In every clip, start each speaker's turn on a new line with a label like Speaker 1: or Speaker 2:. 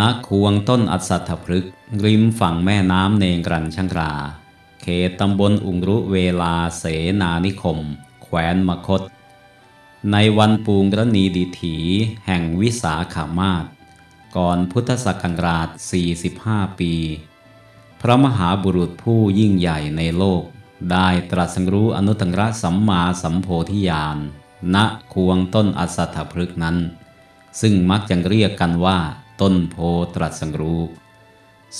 Speaker 1: ณควงต้นอัศทพฤกษ์ริมฝั่งแม่น้ำเนงกรันชังรา เขตตำบลอุงรุเวลาเสนานิคม แขวนมคต ในวันปูงรณีดิถีแห่งวิสาขามาศก่อนพุทธศักราช 45 ปี พระมหาบุรุษผู้ยิ่งใหญ่ในโลก ได้ตรัสรู้อนุตตรสัมมาสัมโพธิญาณณควงต้นอัสสัทพฤกษ์นั้น ซึ่งมักจะเรียกกันว่า ต้นโพตรัสรู้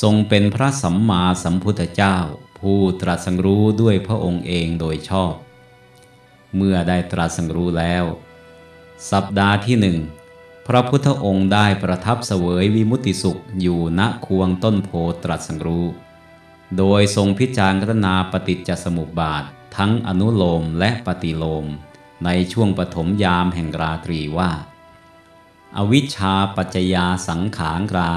Speaker 1: ทรงเป็นพระสัมมาสัมพุทธเจ้า ผู้ตรัสรู้ด้วยพระองค์เองโดยชอบ เมื่อได้ตรัสรู้แล้ว สัปดาห์ที่หนึ่งพระพุทธองค์ได้ประทับเสวยวิมุติสุขอยู่ณควงต้นโพตรัสรู้ โดยทรงพิจารณาปฏิจจสมุปบาททั้งอนุโลมและปฏิโลม ในช่วงปฐมยามแห่งราตรีว่า อวิชชาปัจจยาสังขารรา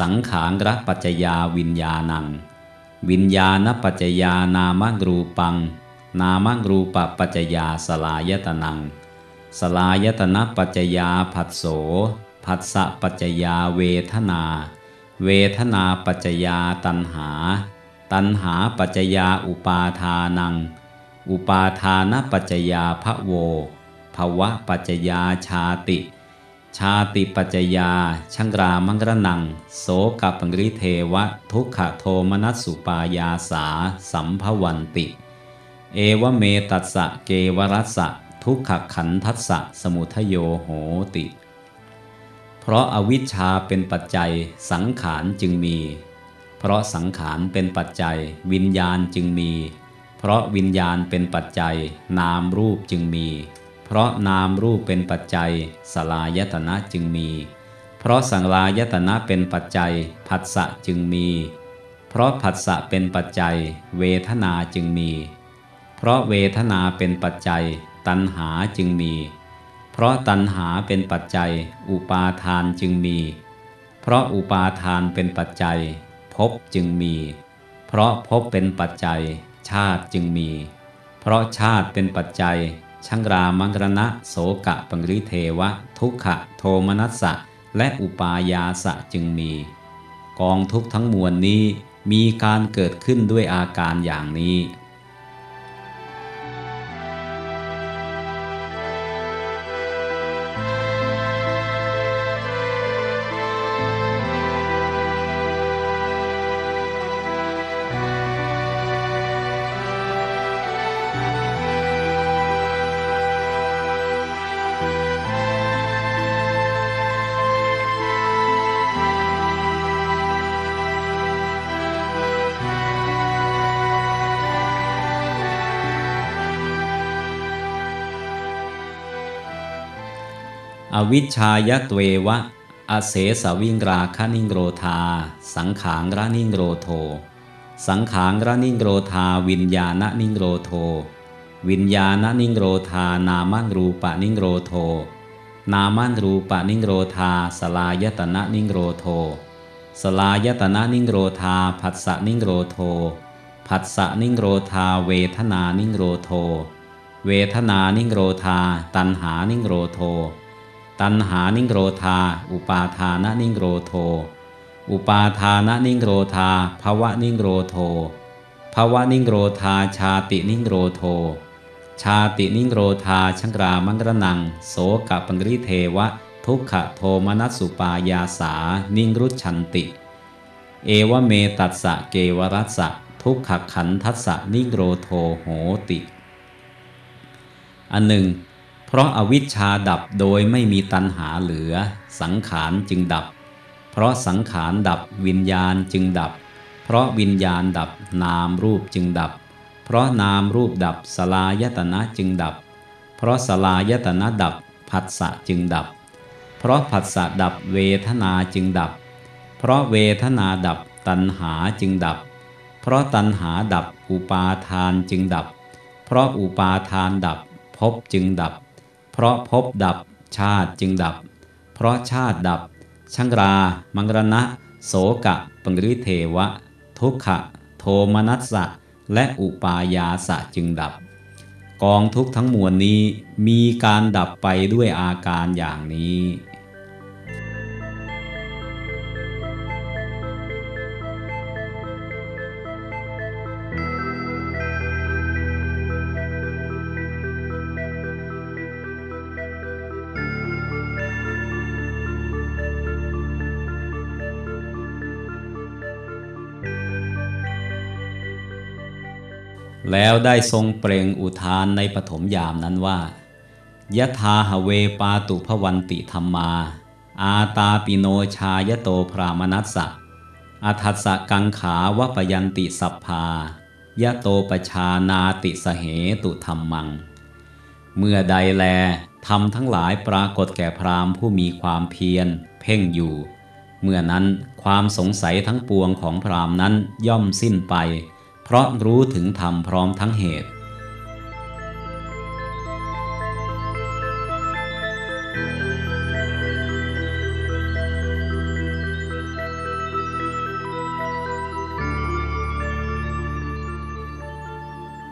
Speaker 1: สังขารระปัจจยาวิญญาณัง วิญญาณปัจจยานามรูปัง นามรูปปัจจยาสลายตนัง สลายตนะปัจจยาผัสโสผัสสะปัจจยาเวทนา เวทนาปัจจยาตันหา ตันหาปัจจยาอุปาทานัง อุปาทานปัจจยาพระโวภวะปัจจยาชาติ ชาติปัจจยา ชังรามังกรนัง โสกปังริเทวะ ทุกขโทมนัสสุปายาสา สัมภวันติ เอวเมตัสสะเกวรัสสะ ทุกขขันทัสสะสมุทโยโหติ เพราะอาวิชชาเป็นปัจจัยสังขารจึงมี เพราะสังขารเป็นปัจจัย วิญญาณจึงมี เพราะวิญญาณเป็นปัจจัย นามรูปจึงมี เพราะนามรูปเป็นปัจจัย สลายตนะจึงมี เพราะสังลายตนะเป็นปัจจัย ผัสสะจึงมี เพราะผัสสะเป็นปัจจัย เวทนาจึงมี เพราะเวทนาเป็นปัจจัย ตัณหาจึงมี เพราะตัณหาเป็นปัจจัย อุปาทานจึงมี เพราะอุปาทานเป็นปัจจัยภพจึงมี เพราะภพเป็นปัจจัย ชาติจึงมี เพราะชาติเป็นปัจจัย ชังรามังรณะโสกะปังริเทวะ ทุกขะโทมนัสสะ และอุปายาสะจึงมี กองทุกทั้งมวลนี้มีการเกิดขึ้นด้วยอาการอย่างนี้ อวิชชายตเววะ อเสสวิงราคนิงโรธา สังขางระนิงโรโท สังขางระนิงโรธา วิญญาณนิงโรโท วิญญาณนิงโรธา นามันรูปะนิงโรโท นามันรูปะนิงโรธา สลายตนะนิงโรโท สลายตนะนิงโรธา ผัสสะนิงโรโท ผัสสะนิงโรธา เวทนานิงโรโท เวทะนานิโรธา ตัณหานิโรโธ ตัณหานิโรธา อุปาทานะนิโรโธ อุปาทานะนิโรธา ภะวะนิโรโธ ภะวะนิโรธาชาตินิโรโธ ชาตินิโรธาชะรามะระณัง โสกะปะริเทวะ ทุกขะโทมะนัสสุปายาสา นิรุชฌันติ เอวะเมตัสสะเกวะลัสสะทุกขขันทัสสะนิโรโทโหติ อันหนึ่ง เพราะอาวิชชาดับโดยไม่มีตัณหาเหลือ สังขารจึงดับ เพราะสังขารดับวิญญาณจึงดับ เพราะวิญญาณดับนามรูปจึงดับ เพราะนามรูปดับสลายตนะจึงดับ เพราะสลายตนะดับผัสสะจึงดับ เพราะผัสสะดับเวทนาจึงดับ เพราะเวทนาดับตัณหาจึงดับ เพราะตัณหาดับอุปาทานจึงดับ เพราะอุปาทานดับภพจึงดับ ราะพบดับชาติจึงดับ เพราะชาติดับ ชังรา มังรณะ โสกะ ปังริเทวะ ทุกขะ โทมนัสสะ และอุปายาสะจึงดับ กองทุกทั้งมวลนี้มีการดับไปด้วยอาการอย่างนี้ แล้วได้ทรงเปล่งอุทานในปฐมยามนั้นว่ายะทาหเวปาตุพวันติธรรมา อาตาปิโนชายโตพรามนัสสะอัทัสะกังขาวปยันติสัพพายะโตปชานาติสเหตุธรรมัง เมื่อใดแลทำทั้งหลายปรากฏแก่พรามผู้มีความเพียร เพ่งอยู่ เมื่อนั้นความสงสัยทั้งปวงของพรามนั้นย่อมสิ้นไป เพราะรู้ถึงธรรมพร้อมทั้งเหตุ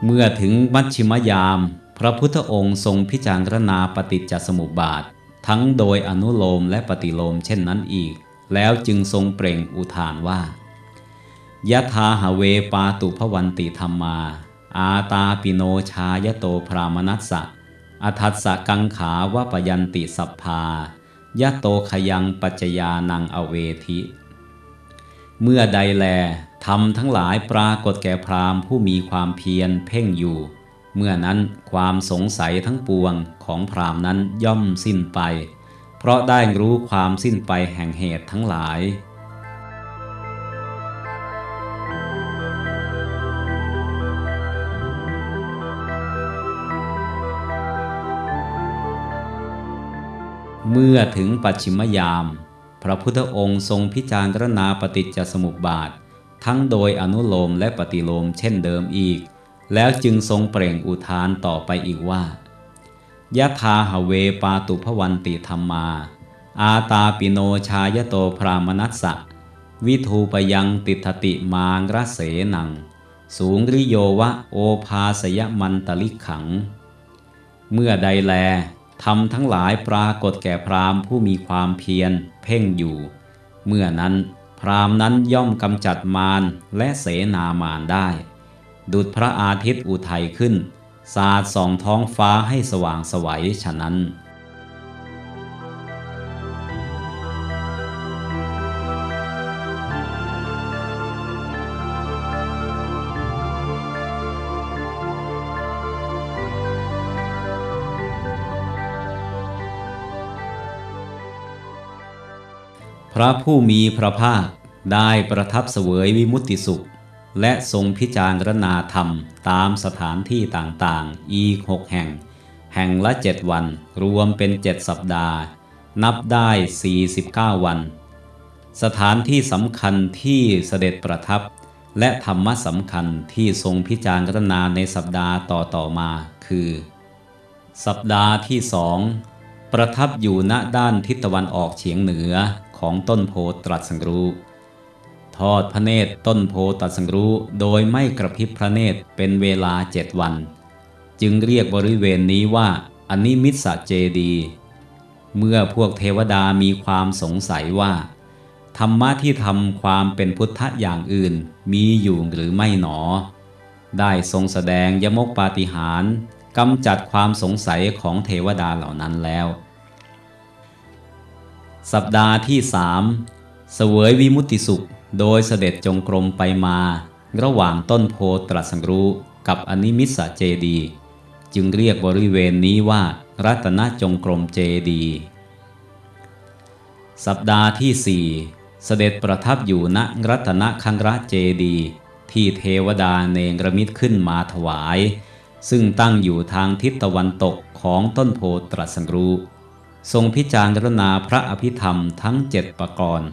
Speaker 1: เมื่อถึงมัชชิมยาม พระพุทธองค์ทรงพิจารณาปฏิจจสมุปบาท ทั้งโดยอนุโลมและปฏิโลมเช่นนั้นอีก แล้วจึงทรงเปล่งอุทานว่า ยะทาหเวปาตุพวันติธรรมา อาตาปิโนชายโตพรามนัสสะอัทัสสะกังขาวปยันติสัพพายะโตขยังปัจจยานังอเวทิ เมื่อใดแลทำทั้งหลายปรากฏแก่พรามผู้มีความเพียรเพ่งอยู่ เมื่อนั้นความสงสัยทั้งปวงของพรามนั้นย่อมสิ้นไป เพราะได้รู้ความสิ้นไปแห่งเหตุทั้งหลาย เมื่อถึงปัจฉิมยาม พระพุทธองค์ทรงพิจารณาปฏิจจสมุปบาท ทั้งโดยอนุโลมและปฏิโลมเช่นเดิมอีก แล้วจึงทรงเปล่งอุทานต่อไปอีกว่ายะทาหเวปาตุพวันติธรรมา อาตาปิโนชายโตพรามนัสสะ วิทูปยังติทติมางระเสนัง สูงริโยวะโอภาสยมันตลิขัง เมื่อใดแล ทำทั้งหลายปรากฏแก่พรามผู้มีความเพียร เพ่งอยู่ เมื่อนั้นพรามนั้นย่อมกำจัดมารและเสนามารได้ ดุดพระอาทิตย์อุทัยขึ้น สาดส่องท้องฟ้าให้สว่างสวัยฉะนั้น ระผู้มีพระภาคได้ประทับเสวยวิมุตติสุข และทรงพิจารณาธรรมตามสถานที่ต่างๆ อีกหกแห่ง แห่งละเจ็ดวัน รวมเป็นเจ็ดสัปดาห์ นับได้ 49 วัน สถานที่สำคัญที่เสด็จประทับ และธรรมะสำคัญที่ทรงพิจารณาในสัปดาห์ต่อๆมาคือ สัปดาห์ที่สองประทับอยู่ณด้านทิศตะวันออกเฉียงเหนือ ของต้นโพตรัสสังรู้ ทอดพระเนตรต้นโพตรัสสังรู้โดยไม่กระพริบพระเนตรเป็นเวลาเจ็ดวัน จึงเรียกบริเวณนี้ว่าอันิมิตสเจดี เมื่อพวกเทวดามีความสงสัยว่า ธรรมะที่ทำความเป็นพุทธะอย่างอื่นมีอยู่หรือไม่หนอ ได้ทรงแสดงยมกปาฏิหารกำจัดความสงสัยของเทวดาเหล่านั้นแล้ว สัปดาห์ที่สามเสวยวิมุติสุข โดยเสด็จจงกรมไปมา ระหว่างต้นโพตรัสรู้กับอนิมิสเจดี จึงเรียกบริเวณนี้ว่า รัตนจงกรมเจดี สัปดาห์ที่สี่เสด็จประทับอยู่ณรัตนคังระเจดี ที่เทวดาเนงรมิตขึ้นมาถวาย ซึ่งตั้งอยู่ทางทิศตะวันตกของต้นโพตรัสรู้ ทรงพิจารณาพระอภิธรรมทั้งเจ็ดประกรณ์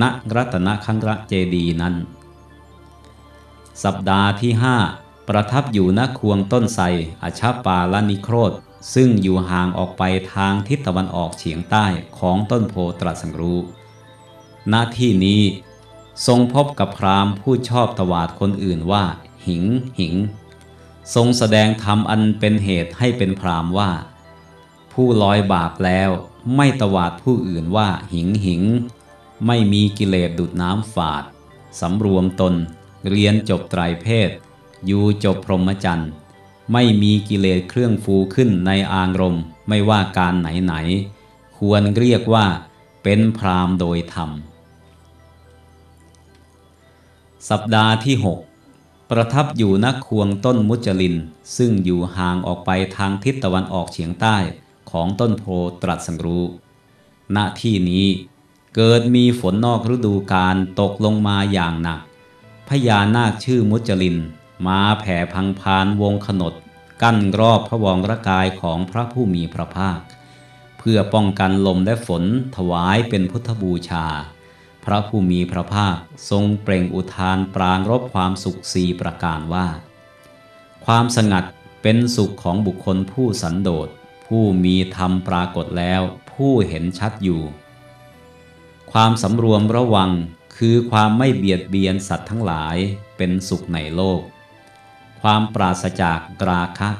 Speaker 1: ณรัตนคังระเจดีนั้น สัปดาห์ที่ห้าประทับอยู่ณควงต้นไทรอาชาปาลนิโครธ ซึ่งอยู่ห่างออกไปทางทิศตะวันออกเฉียงใต้ของต้นโพตรัสรู้ณที่นี้ทรงพบกับพราหมณ์ผู้ชอบตวาดคนอื่นว่า หิงหิง ทรงแสดงธรรมอันเป็นเหตุให้เป็นพราหมณ์ว่า ผู้ลอยบาปแล้ว ไม่ตวาดผู้อื่นว่าหิงหิง ไม่มีกิเลสดุดน้ำฝาด สำรวมตน เรียนจบไตรเพศ อยู่จบพรหมจรรย์ไม่มีกิเลสเครื่องฟูขึ้นในอารมณ์ ไม่ว่าการไหนไหน ควรเรียกว่า เป็นพรามโดยธรรม สัปดาห์ที่ 6 ประทับอยู่ณควงต้นมุจลิน ซึ่งอยู่ห่างออกไปทางทิศตะวันออกเฉียงใต้ ของต้นโพตรัสสังรู้ ณที่นี้เกิดมีฝนนอกฤดูกาลตกลงมาอย่างหนักพญานาคชื่อมุจลิน มาแผ่พังพานวงขนด กั้นรอบพระวรกายของพระผู้มีพระภาค เพื่อป้องกันลมและฝนถวายเป็นพุทธบูชา พระผู้มีพระภาคทรงเปล่งอุทานปรางรบความสุขสีประการว่า ความสงัดเป็นสุขของบุคคลผู้สันโดษ ผู้มีธรรมปรากฏแล้ว ผู้เห็นชัดอยู่ ความสำรวมระวังคือความไม่เบียดเบียนสัตว์ทั้งหลายเป็นสุขในโลก ความปราศจากราคะ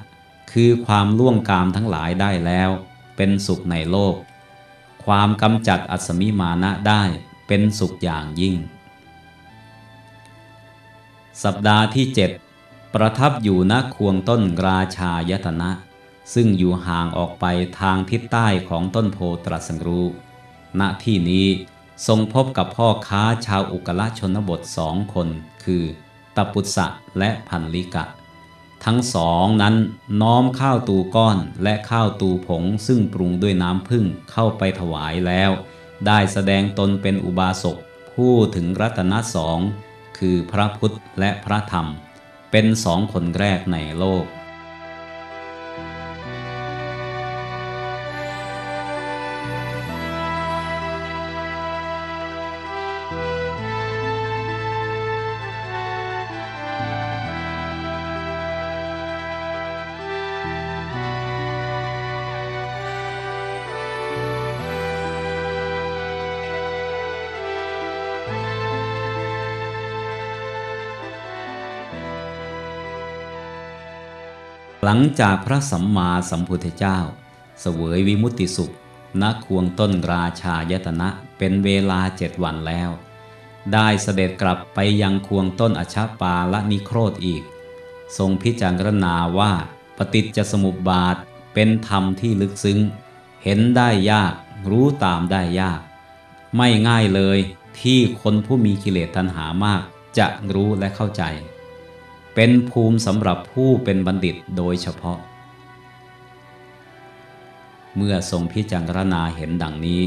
Speaker 1: คือความล่วงกามทั้งหลายได้แล้ว เป็นสุขในโลก ความกำจัดอัศมิมานะได้เป็นสุขอย่างยิ่ง สัปดาห์ที่เจ็ดประทับอยู่ณควงต้นราชายตนะ ซึ่งอยู่ห่างออกไปทางทิศใต้ของต้นโพตรัสรู้ ณ ที่นี้ทรงพบกับพ่อค้าชาวอุกละชนบทสองคน คือตปุษะและพันลิกะ ทั้งสองนั้นน้อมข้าวตูก้อนและข้าวตูผงซึ่งปรุงด้วยน้ำผึ้งเข้าไปถวายแล้ว ได้แสดงตนเป็นอุบาสกผู้ถึงรัตนสอง คือพระพุทธและพระธรรม เป็นสองคนแรกในโลก หลังจากพระสัมมาสัมพุทธเจ้า เสวยวิมุตติสุขณควงต้นราชายตนะเป็นเวลาเจ็ดวันแล้ว ได้เสด็จกลับไปยังควงต้นอชาปาละนิโครธอีก ทรงพิจารณาว่าปฏิจจสมุปบาทเป็นธรรมที่ลึกซึ้ง เห็นได้ยากรู้ตามได้ยาก ไม่ง่ายเลยที่คนผู้มีกิเลสตัณหามากจะรู้และเข้าใจ เป็นภูมิสำหรับผู้เป็นบัณฑิตโดยเฉพาะ เมื่อทรงพิจารณาเห็นดังนี้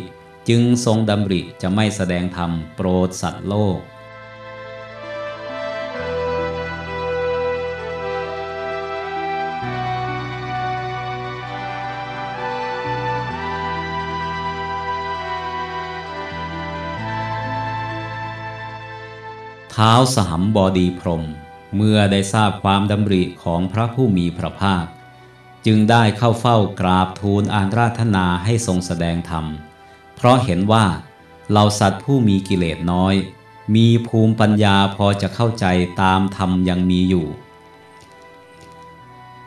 Speaker 1: จึงทรงดำริจะไม่แสดงธรรมโปรดสัตว์โลกเท้าสหัมบอดีพรม เมื่อได้ทราบความดำริของพระผู้มีพระภาค จึงได้เข้าเฝ้ากราบทูลอาราธนาให้ทรงแสดงธรรม เพราะเห็นว่าเหล่าสัตว์ผู้มีกิเลสน้อย มีภูมิปัญญาพอจะเข้าใจตามธรรมยังมีอยู่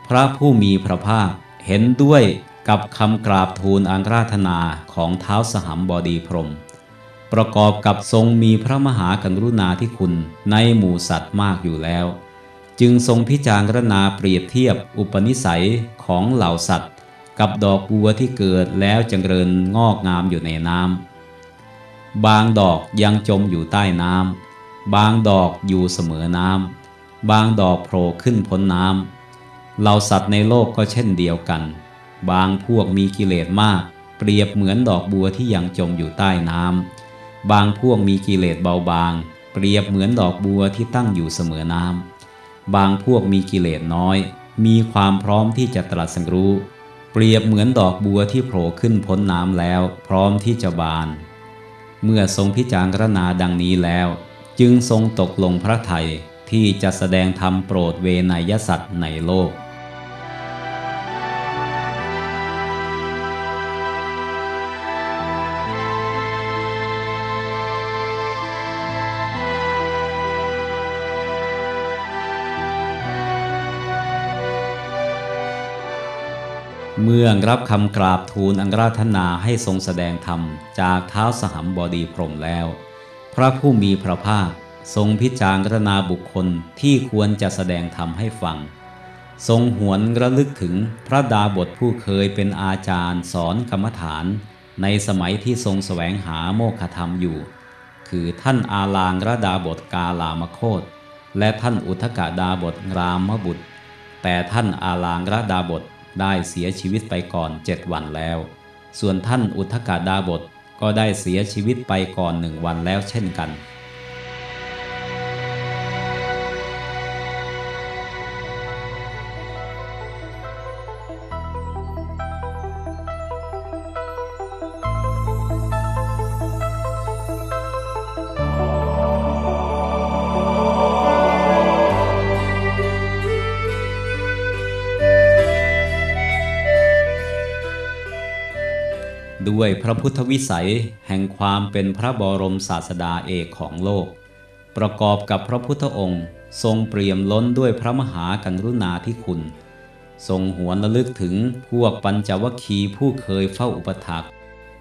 Speaker 1: พระผู้มีพระภาคเห็นด้วยกับคำกราบทูลอาราธนาของเท้าสหัมบดีพรหม ประกอบกับทรงมีพระมหากรุณาธิคุณในหมู่สัตว์มากอยู่แล้ว จึงทรงพิจารณาเปรียบเทียบอุปนิสัยของเหล่าสัตว์ กับดอกบัวที่เกิดแล้วจงเริญงอกงามอยู่ในน้ำบางดอกยังจมอยู่ใต้น้ำบางดอกอยู่เสมอน้ำบางดอกโผล่ขึ้นพ้นน้ำเหล่าสัตว์ในโลกก็เช่นเดียวกัน บางพวกมีกิเลสมาก เปรียบเหมือนดอกบัวที่ยังจมอยู่ใต้น้ำ บางพวกมีกิเลสเบาบาง เปรียบเหมือนดอกบัวที่ตั้งอยู่เสมอน้ำบางพวกมีกิเลสน้อย มีความพร้อมที่จะตรัสรู้ เปรียบเหมือนดอกบัวที่โผล่ขึ้นพ้นน้ำแล้ว พร้อมที่จะบาน เมื่อทรงพิจารณาดังนี้แล้ว จึงทรงตกลงพระทัยที่จะแสดงธรรมโปรดเวนยสัตว์ในโลก เมื่อรับคำกราบทูลอังราธนาให้ทรงแสดงธรรมจากเท้าสหัมบดีพรมแล้ว พระผู้มีพระภาคทรงพิจารณาบุคคลที่ควรจะแสดงธรรมให้ฟัง ทรงหวนระลึกถึงพระดาบทผู้เคยเป็นอาจารย์สอนกรรมฐาน ในสมัยที่ทรงแสวงหาโมฆะธรรมอยู่ คือท่านอาลางระดาบทกาลามโคตและท่านอุทกดาบทรามบุตร แต่ท่านอาลางระดาบท ได้เสียชีวิตไปก่อนเจ็ดวันแล้ว ส่วนท่านอุทกดาบทก็ได้เสียชีวิตไปก่อนหนึ่งวันแล้วเช่นกัน ด้วยพระพุทธวิสัยแห่งความเป็นพระบรมศาสดาเอกของโลก ประกอบกับพระพุทธองค์ ทรงเปรียมล้นด้วยพระมหากรุณาธิคุณ ทรงหวนระลึกถึงพวกปัญจวัคคีย์ผู้เคยเฝ้าอุปถัก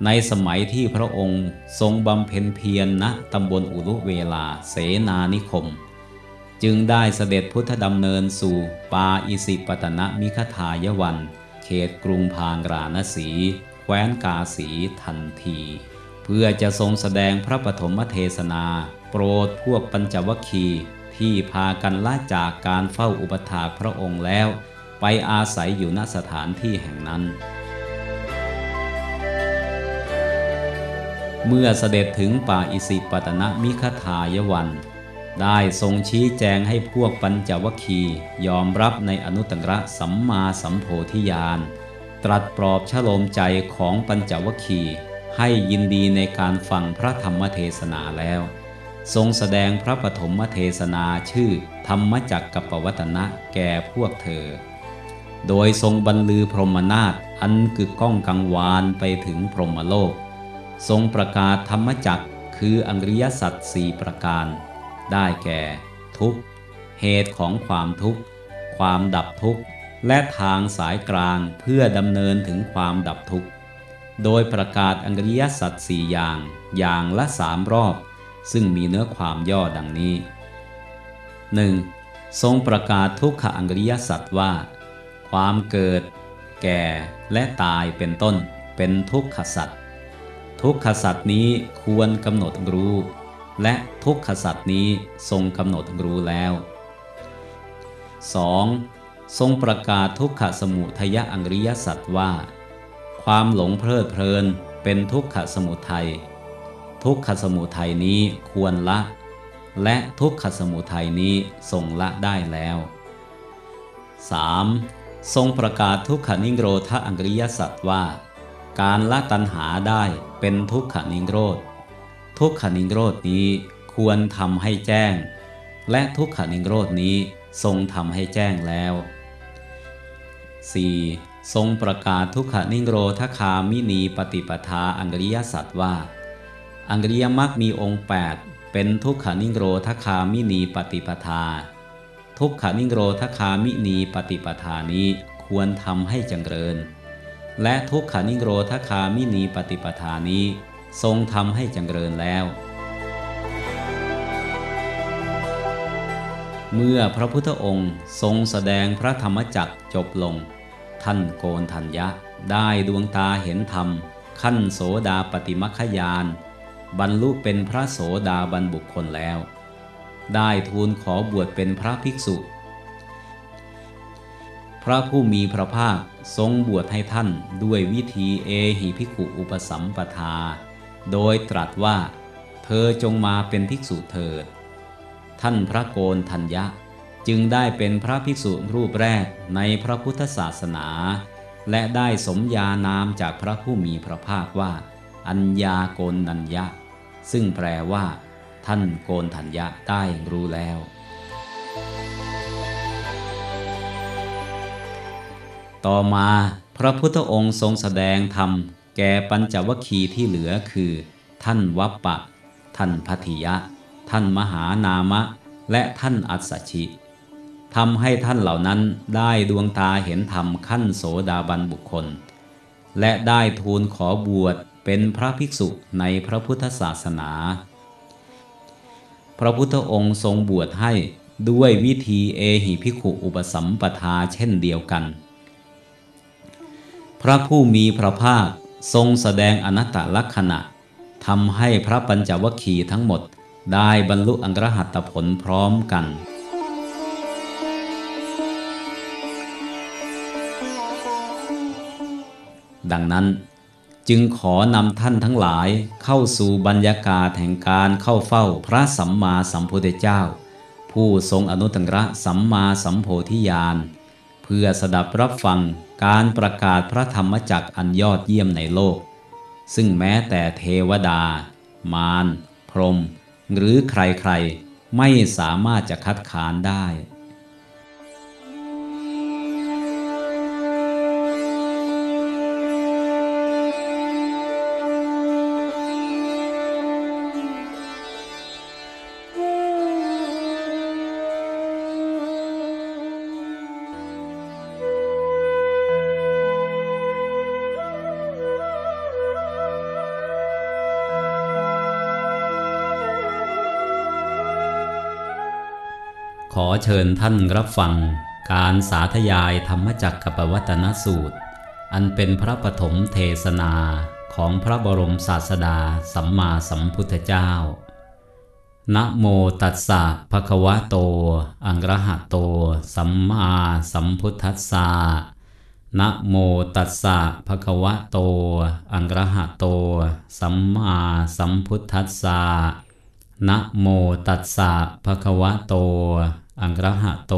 Speaker 1: ในสมัยที่พระองค์ทรงบำเพ็ญเพียรณนะตำบลอุรุเวลาเสนานิคม จึงได้เสด็จพุทธดำเนินสู่ปาอิสิปตนะมิคทายวัน เขตกรุงพางราณสี แคว้นกาสีทันที เพื่อจะทรงแสดงพระปฐมเทศนา โปรดพวกปัญจวัคคีที่พากันละจากการเฝ้าอุปถากพระองค์แล้ว ไปอาศัยอยู่ณสถานที่แห่งนั้น เมื่อเสด็จถึงป่าอิสิปตนะมิคทายวัน ได้ทรงชี้แจงให้พวกปัญจวัคคียอมรับในอนุตตรสัมมาสัมโพธิญาณ ตรัสปลอบชโลมใจของปัญจวคีให้ยินดีในการฟังพระธรรมเทศนาแล้ว ทรงแสดงพระปฐมเทศนาชื่อธรรมจักกับปวัตนะแก่พวกเธอ โดยทรงบรรลือพรหมนาฏอันกึกก้องกังวานไปถึงพรหมโลก ทรงประกาศธรรมจักคืออังริยสัจสี่ประการ ได้แก่ ทุกเหตุของความทุกข์ ความดับทุกข์ และทางสายกลางเพื่อดำเนินถึงความดับทุกข์ โดยประกาศอังริยสัจสี่อย่าง อย่างละสามรอบ ซึ่งมีเนื้อความย่อดังนี้ 1. ทรงประกาศทุกขอังริยสัจว่า ความเกิด แก่และตายเป็นต้น เป็นทุกขสัจทุกขสัจนี้ควรกำหนดรู้ และทุกขสัจนี้ทรงกำหนดรู้แล้ว 2. ทรงประกาศทุกขสมุทยอังริยสัจว่า ความหลงเพลิดเพลินเป็นทุกขสมุทัยทุกขสมุทัยนี้ควรละ และทุกขสมุทัยนี้ทรงละได้แล้ว 3. ทรงประกาศทุกขนิโรธอังริยสัจว่า การละตัณหาได้เป็นทุกขนิโรธ ทุกขนิโรธนี้ควรทำให้แจ้ง และทุกขนิโรธนี้ทรงทำให้แจ้งแล้ว 4. ทรงประกาศทุกขนิโรธคามินีปฏิปทาอังริยสัตว่า อังริยมรรคมีองค์ 8 เป็นทุกขนิโรธคามินีปฏิปทา ทุกขนิโรธคามินีปฏิปทานี้ควรทำให้จงเริญ และทุกขนิโรธคามินีปฏิปทานี้ ทรงทำให้จงเริญแล้ว เมื่อพระพุทธองค์ทรงแสดงพระธรรมจักรจบลง ท่านโกนทัญญะ ได้ดวงตาเห็นธรรม ขั้นโสดาปฏิมัคยาน บรรลุเป็นพระโสดาบันบุคคลแล้ว ได้ทูลขอบวชเป็นพระภิกษุ พระผู้มีพระภาคทรงบวชให้ท่านด้วยวิธีเอหิภิกขุอุปสัมปทา โดยตรัสว่า เธอจงมาเป็นภิกษุเถิด ท่านพระโกนทัญญะ จึงได้เป็นพระภิกษุรูปแรกในพระพุทธศาสนา และได้สมญานามจากพระผู้มีพระภาคว่า อัญญาโกนนัญญะ ซึ่งแปลว่า ท่านโกนทัญญะได้รู้แล้ว ต่อมาพระพุทธองค์ทรงแสดงธรรม แก่ปัญจวคีที่เหลือคือ ท่านวัปปะ ท่านพัทิยะ ท่านมหานามะ และท่านอัศชิ ทำให้ท่านเหล่านั้นได้ดวงตาเห็นธรรมขั้นโสดาบันบุคคล และได้ทูลขอบวชเป็นพระภิกษุในพระพุทธศาสนา พระพุทธองค์ทรงบวชให้ด้วยวิธีเอหิภิกขุอุปสัมปทาเช่นเดียวกัน พระผู้มีพระภาคทรงแสดงอนัตตลักษณะทำให้พระปัญจวัคคีย์ทั้งหมดได้บรรลุอังรหัตผลพร้อมกัน ดังนั้น จึงขอนำท่านทั้งหลายเข้าสู่บรรยากาศแห่งการเข้าเฝ้าพระสัมมาสัมพุทธเจ้า ผู้ทรงอนุตตรสัมมาสัมโพธิญาณเพื่อสดับรับฟังการประกาศพระธรรมจักรอันยอดเยี่ยมในโลก ซึ่งแม้แต่เทวดา มาร พรหมหรือใครๆ ไม่สามารถจะคัดค้านได้ ขอเชิญท่านรับฟัง การสาธยายธรรมจักรกับวัตนสูตร อันเป็นพระปฐมเทศนาของพระบรมศาสดาสัมมาสัมพุทธเจ้า นะโมตัสสะภะคะวะโต อังระหะโต สัมมาสัมพุทธัสสะนะโมตัสสะภะคะวะโต อังระหะโต สัมมาสัมพุทธัสสะนะโมตัสสะภะคะวะโต อังระหะโต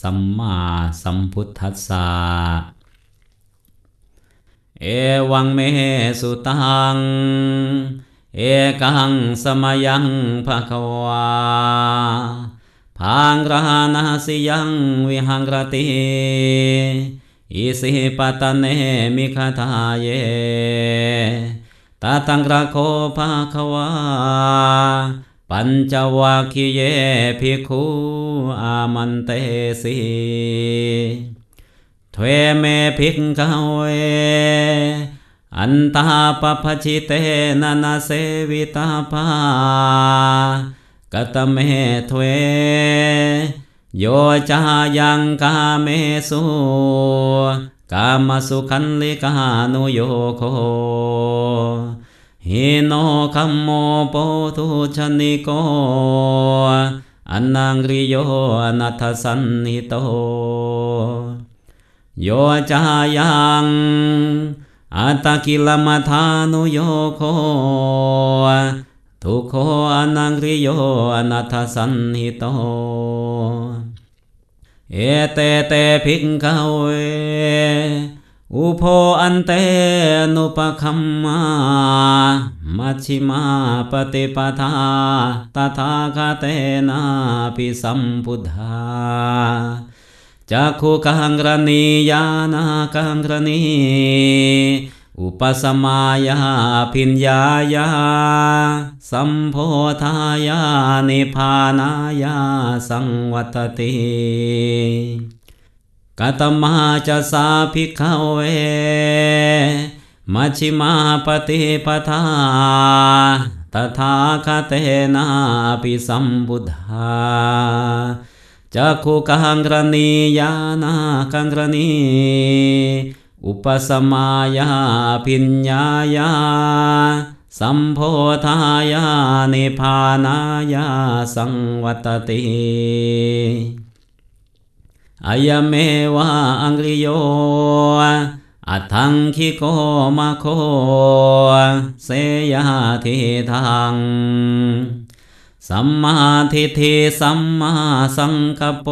Speaker 1: สัมมาสัมพุทธัสสะ เอวังเมสุตัง เอกังสมยังภะคะวาพังรหานาสิยังวิหังรติอิสิปตะเนมิคทาเยตาตังระโคภาควา ปัญจวัคคีเยภิกขุอามันเตสีเทวเมภิกขเวอันตาปปชิเตนะนาเสวิตาภากตเมเว โยจายังกาเมสุกามะสุขัลลิกานุโยโค หีโนคัมโมโปถุชชะนิโก อะนะริโย อะนัตถะสัญหิโต โยจายังอัตตะกิละมะถานุโยโคทุกโข อะนะริโย อะนัตถะสัญหิโต เอเตเตภิกขเวอุโพอันเตนุปคัมมามัชชิมาปฏิปทาตถาคเต นะปิสัมพุทธาจักขุ กังรณียานากังรณีอุปสมายาพิญญายาสัมโพธายานิพานายาสังวัตมาจะสาภิกเวมัชิมาปฏิปทาตถาคเตนะปิสัมพุทธาจักขุกังกรณียานากังกรณีอุปสมายาพิญญายาสัมโพธายานิพานายาสังวัตติ อายเมวะอังริโยอัทังคิโกมาโคเสยาทิทัง สัมมาทิฏฐิสัมมาสังกัปโป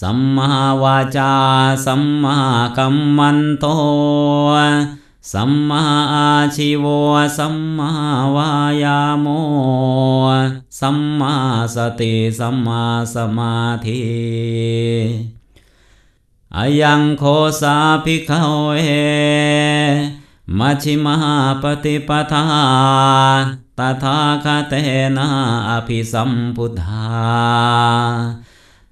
Speaker 1: สัมมาวาจา สัมมากัมมันโต สัมมาอาชิวสัมมาวายาโม สัมมาสติสัมมาสมาธิอายังโคสาภิกขเวมัชชิมาปฏิปทาตถาคตเตนะอภิสัมพุทธา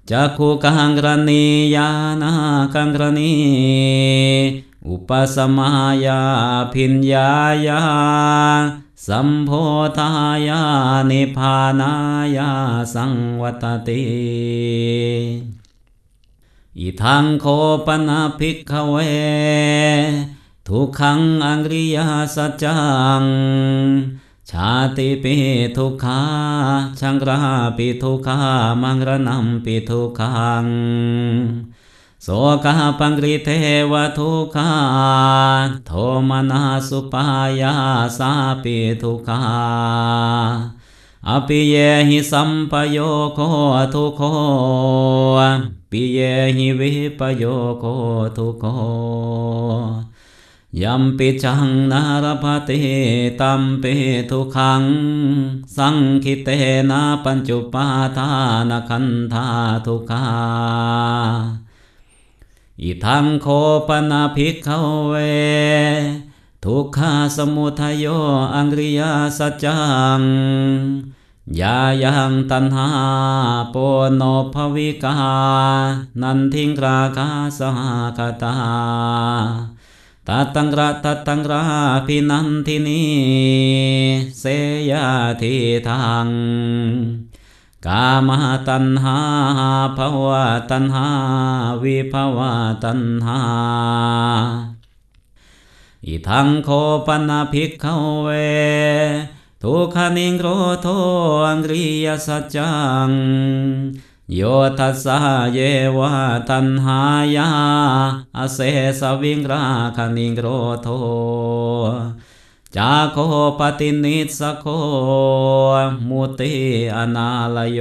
Speaker 1: จักขุกังรณียานากังรณี อุปสมายาพิญญายาสัมโพธายานิพานายาสังวัตติอิทังโคปนาภิกขเว ทุกขังอังริยสัจจัง ชาติปิทุกขาชังราปิทุกขามังรนัมปิทุกขัง โสกาปังกริเทวทุกาโทมนาสุปายาสาปิทุกาอปิเยหิสัมปโยโคทุโคปิเยหิวิปโยโคทุโคยัมปิจังนารพติตัมปิทุขัง สังคิเตนะปัญจุปาทานคันธาทุกา อิทังโคปนาภิกขเว ทุกขาสมุทโยอังริยาสัจจังยายังตันหาปโนภวิกา นันทิงราคาสหกตาตัตังระตัตังระพินันทินีเสยทิทัง กามตัณหาภาวะตัณหา วิภาวะตัณหา อิทังโคปนาภิกขเว ทุกขานิงโรโทอังริยสัจจัง โยทัสสะเยวะตันหายาอเสสวิงราคนิงโรโท จาโคปตินิสโคมุติอนาลโย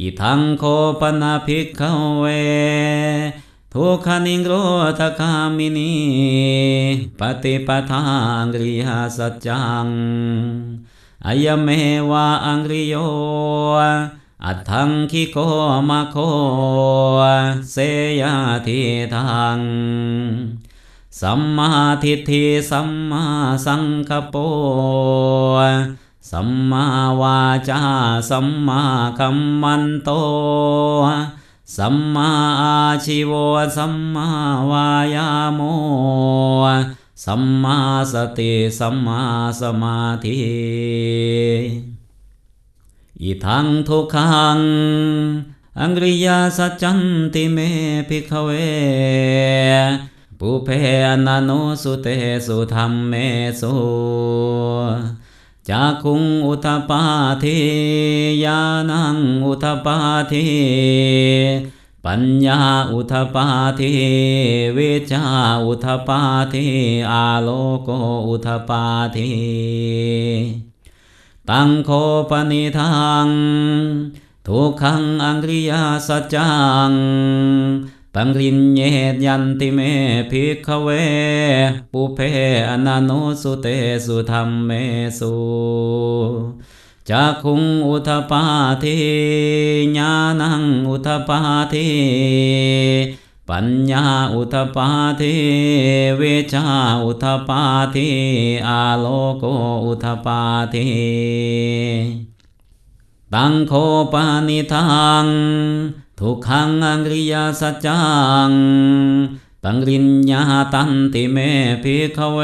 Speaker 1: อิทังโคปนาภิกขเว ทุกขานิโรธคามินีปฏิปทานริยสัจจังอายเมวะอังริโย อัตถังคิโกมาโค เสยทิทัง สัมมาทิฏฐิสัมมาสังคปปสัมมาวาจาสัมมากัมมันโต สัมมาอาชิวสัมมาวายาโม สัมมาสติสัมมาสมาธิอิทังทุกขัง อังริยาสัจจันติเมพิขเว ปุเพอนันโนสุเตสุธรรมเมสุจักขุงอุทปาทิยานังอุทปาทิปัญญาอุทปาทิวิชาอุทปาทิอาโลโกอุทปาทิตังโคปนิทังทุกขังอังริยาสัจจัง ปังรินเยตยันติเมภิกขเว ปุเพอนันโนสุเตสุธรรมเมสุจักขุงอุทปาทิญาณังอุทปาทิปัญญาอุทปาทิเวชาอุทปาทิอาโลโกอุทปาทิตังโคปานิทัง ทุกขังอริยสัจจังตังริญญาตันติเมพิขเว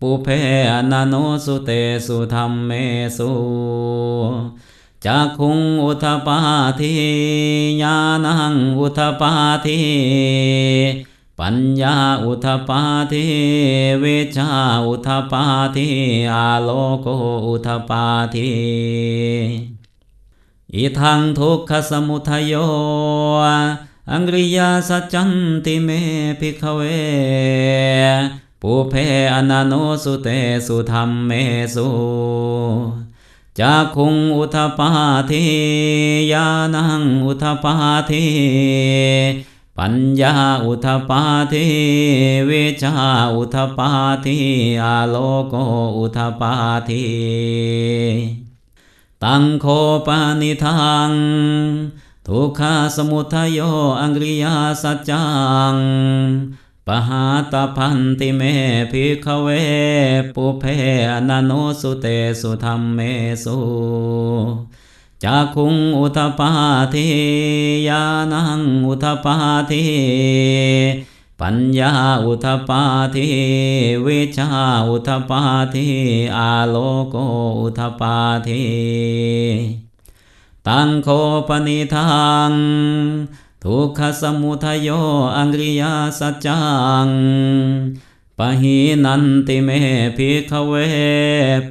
Speaker 1: ปุเพอนันโนสุเตสุธรรมเมสุจักขุงอุทปาทิญาณังอุทปาทิปัญญาอุทปาทิเวชาอุทปาทิอาโลโกอุทปาทิ อิทังทุกขสมุทโยอังริยาสัจจันติเมพิขเวปุเพอนันโนสุเตสุธรรมเมสุจักขุงอุทปาทิยานังอุทปาทิปัญญาอุทปาทิวิชาอุทปาทิอาโลโกอุทปาทิ ตังโคปานิทัง ทุกขาสมุทโยอังริยาสัจจังปหาตพันติเมพิขเว ปุเพอนันโนสุเตสุธรรมเมสุจักุงอุทปาทิยานังอุทปาทิ ปัญญาอุทปาทิวิชาอุทปาทิอาโลโกอุทปาทิตังโคปนิทังทุกขสมุทโยอังริยาสัจจังปหินันติเมภิกขเว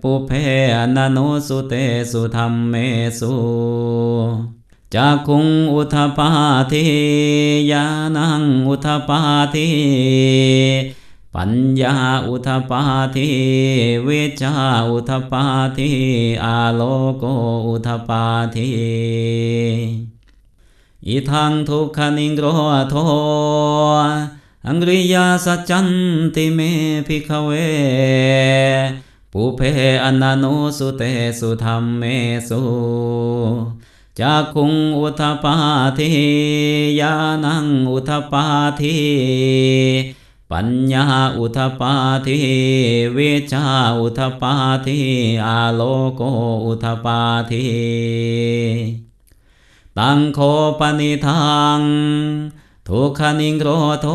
Speaker 1: ปุเพอนันโนสุเตสุธรรมเมสุ จักคุงอุทปาทิญาณังอุทปาทิปัญญาอุทปาทิวิชาอุทปาทิอาโลโกอุทปาทิอิทังทุกขนิงโกรโทอังริยาสัจจันติเมพิขเวปุเพอนันุสุเตสุธรรมเมสุ จักคุงอุทปาทิยานังอุทปาทิปัญญาอุทปาทิวิชาอุทปาทิอาโลโกอุทปาทิตังโคปนิทังทุกขานิงโกรโท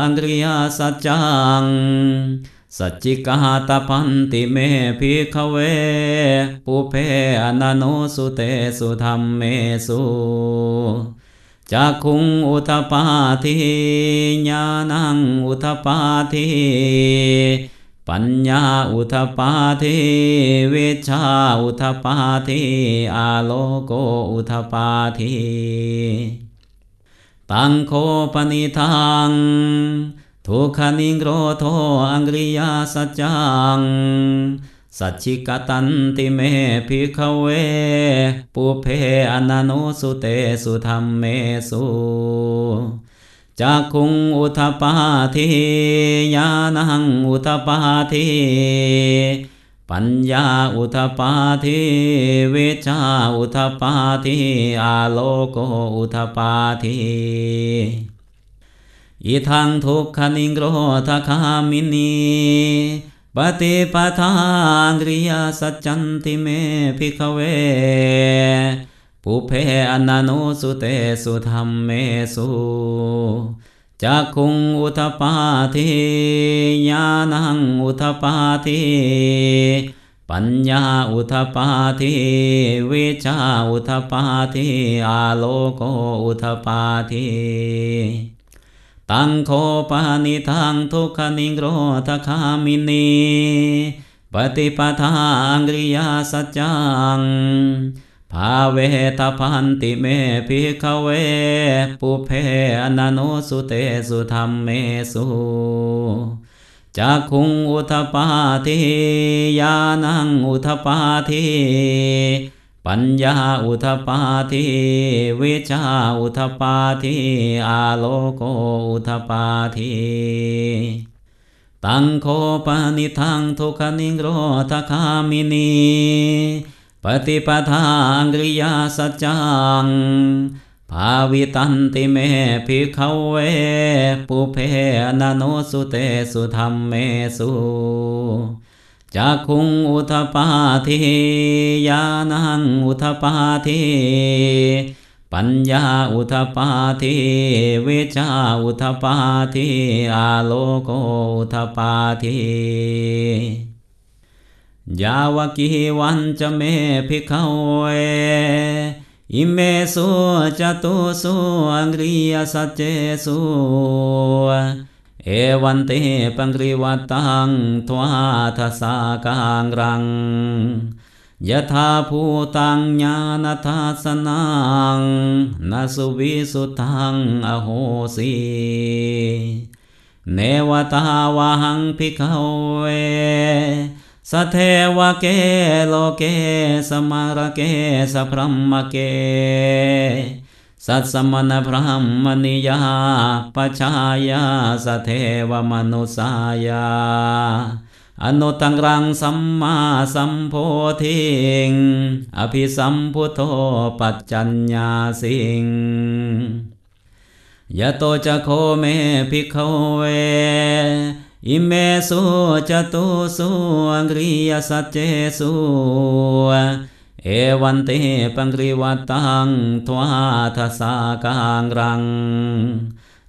Speaker 1: อังกริยาสัจจัง สัจจิกาตพันติเมพิขเว ปุเพอนันโนสุเตสุธรรมเมสุจักคุงอุทปาทิญาณังอุทปาทิปัญญาอุทปาทิวิชาอุทปาทิอาโลโกอุทปาทิตังโคปนิทัง ทุกขานิงโกรโทอังริยาสัจจัง สัจฉิกตันติเมพิขเว ปุเพอนันโนสุเตสุธรรมเมสุจักคุงอุทปาทิญาณังอุทปาทิปัญญาอุทปาทิวิชาอุทปาทิอาโลโกอุทปาทิ อิทังทุกขานิงโกรธคามินีปฏิปทานริยสัจจันติเมพิขเว ปุเพอนันุสุเตสุธรรมเมสุจักคุงอุทปาทิญาณังอุทปาทิปัญญาอุทปาทิวิชาอุทปาทิอาโลโกอุทปาทิ ตังโคปานิทังทุกขนิโกรธคามินีปฏิปทาอังริยาสัจจังภาเวตาพันติเมพิขเว ปุเพอนันโนสุเตสุธรรมเมสุจักคุงอุทปาทิยานังอุทปาทิ ปัญญาอุทปาทิวิชาอุทปาทิอาโลโกอุทปาทิตังโคปานิทังทุกขนิโรธคามินีปฏิปทาอังกริยาสัจจังภาวิตันติเมภิกขเวปุเพอนันโนสุเตสุธรรมเมสุ จักคุงอุทปาทิญาณังอุทปาทิปัญญาอุทปาทิวิชาอุทปาทิอาโลโกอุทปาทิยาวกิวันจะเมภิกขเวอิเมสุจตุสุอังริยสัจเจสุ เอวันเตปังกริวัตังทวาทัสสากังรังยะธาภูตังญาณทัสนังนาสุวิสุทังอโหสีเนวตาวาหังพิกเวสเทวเกโลเกสมารเกสพรหมเก สัตสมณพรหมนิยาปชายาสเทวมนุสายา อนุตังรังสัมมาสัมโพธิง อภิสัมพุทโธปัจจัญญาสิงยะโตจะโคเมภิกขเว อิเมสุจตุสุอังริยสัจเจสุ เอวันเตปังกริวัตังทวาทัสสากังรัง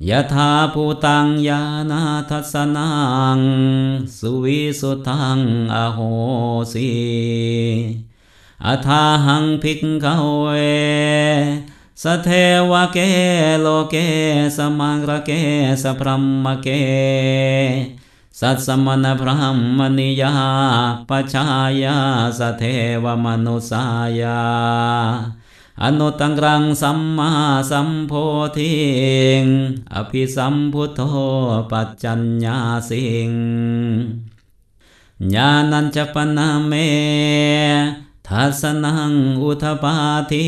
Speaker 1: ยะธาภูตังยานาทัสนังสุวิสุทังอโหสีอัธาหังภิกขเวสเทวะเกโลเกสมังระเกสพรหมเก สัตสมณพรหมนิยาปชายาสเทวมนุสายา อนุตังรังสัมมาสัมโพธิงอภิสัมพุทโธปัจจัญญาสิงญาณัญจปนะเมทัสนังอุทปาทิ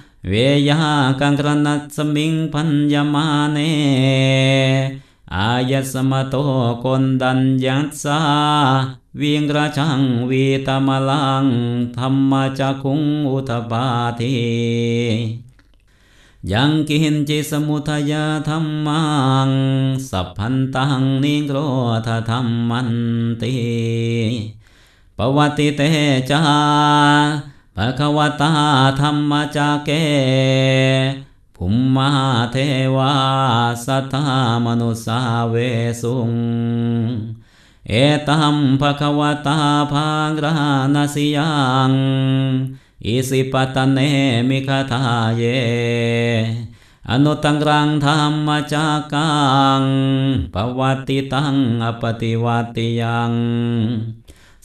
Speaker 1: เวยากังกรนัตสมิงพัญญมาเนอายสมโตคนดันยัตสาวิงราชังวีตมลังธรรมจักุงอุทบาทียังกินจิสมุทยาธรรมัง สัพพันตังนิโรธธรรมันติปวัติเตจา ภควตาธรรมจักเกภุมมาเทวาสัทธามนุสาเวสุง เอตัมภควตาภาครานสิยังอิสิปตเนมิคทาเย อนุตังรังธรรมจักกังปวัติตังอปติวัติยัง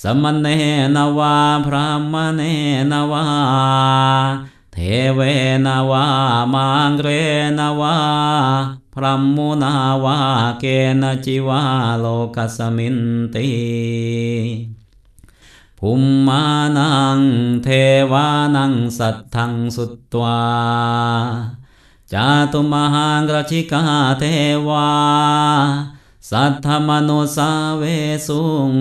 Speaker 1: สมณเณนวาพระมเณนวาเทเวนวามังเรนวาพระมุนาวาเกนจิวาโลกสมินติภุมมานังเทวานังสัตทังสุตตวาจาตุมหังราชิกาเทวา สัทธมโนสาเวสุง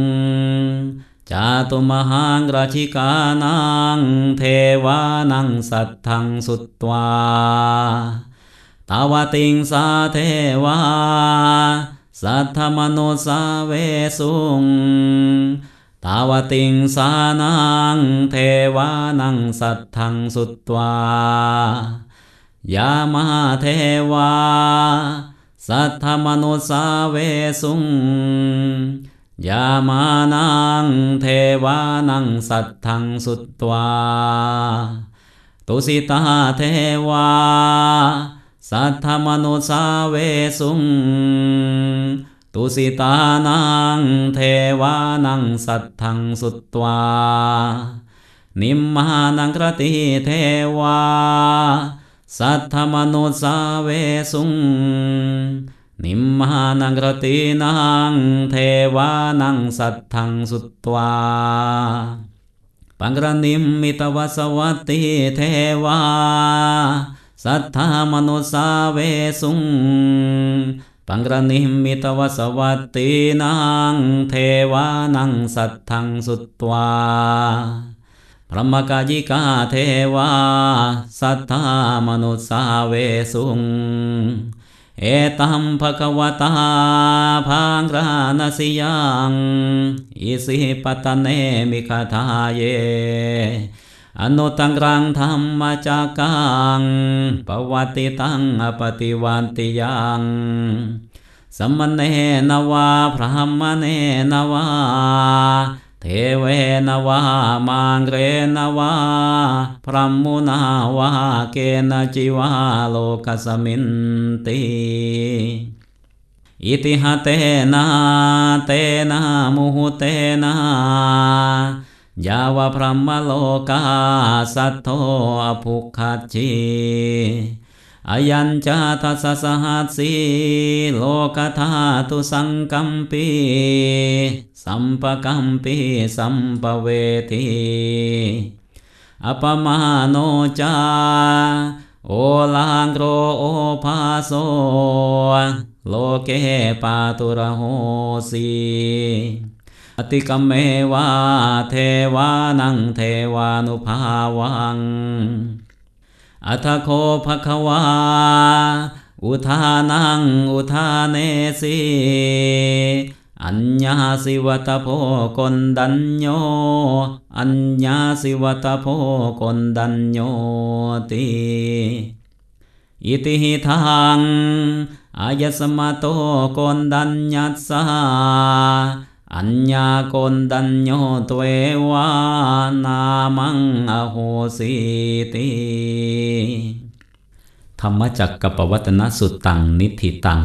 Speaker 1: จาตุมหังราชิกานังเทวานังสัทธังสุตตวาตาวติงสาเทวา สัทธมโนสาเวสุงตาวติงสานังเทวานังสัทธังสุตตวายามาเทวา สัทธมนุสาเวสุง ยามานังเทวานังสัตทังสุตตวาตุสิตาเทวา สัทธมนุสาเวสุงตุสิตานังเทวานังสัตทังสุตตวานิมมานังกรติเทวา สัทธมนุสาเวสุง นิมมานังกรตินังเทวานังสัทธังสุตตวาปังกรนิมมิตวสวัตติเทวา สัทธามนุสาเวสุงปังกรนิมิตวสวัตตินังเทวานังสัทธังสุตตวาพระมกายิกาเทวา สัทธามนุสาเวสุง เอตัมภควตาพังรานสิยังอิสิปตเนมิคาทาเยอนุตังรังธรรมจักังปวัติตังอปติวันติยังสมณเณนวาพระมเณนวา เทเวนวามังเรนวาพระมุนาวาเกนจิวาโลกสมินติอิติหะเตนะเตนะมุหุเตนะยาวพระมโลกาสัทโธอภุคัจจี อายัญจาทัสสหัสสีโลกธาตุสังกัมปีสัมปกัมปีสัมปเวทีอปมาโนจาโอลังโกโอภาโสโลเกปาตุระโหสีอติกเมวาเทวานังเทวานุภาวัง อัทโคภควา อุทานังอุทาเนสีอัญญาสิวตโพกนดัญโย อัญญาสิวตโพกนดัญโยติอิติหิทังอายสมาโตกนดัญญัสสา อัญญาโกนดัญโยตเววานามังอโหสิติธรรมจักกับปวัตนสุตตังนิธิตัง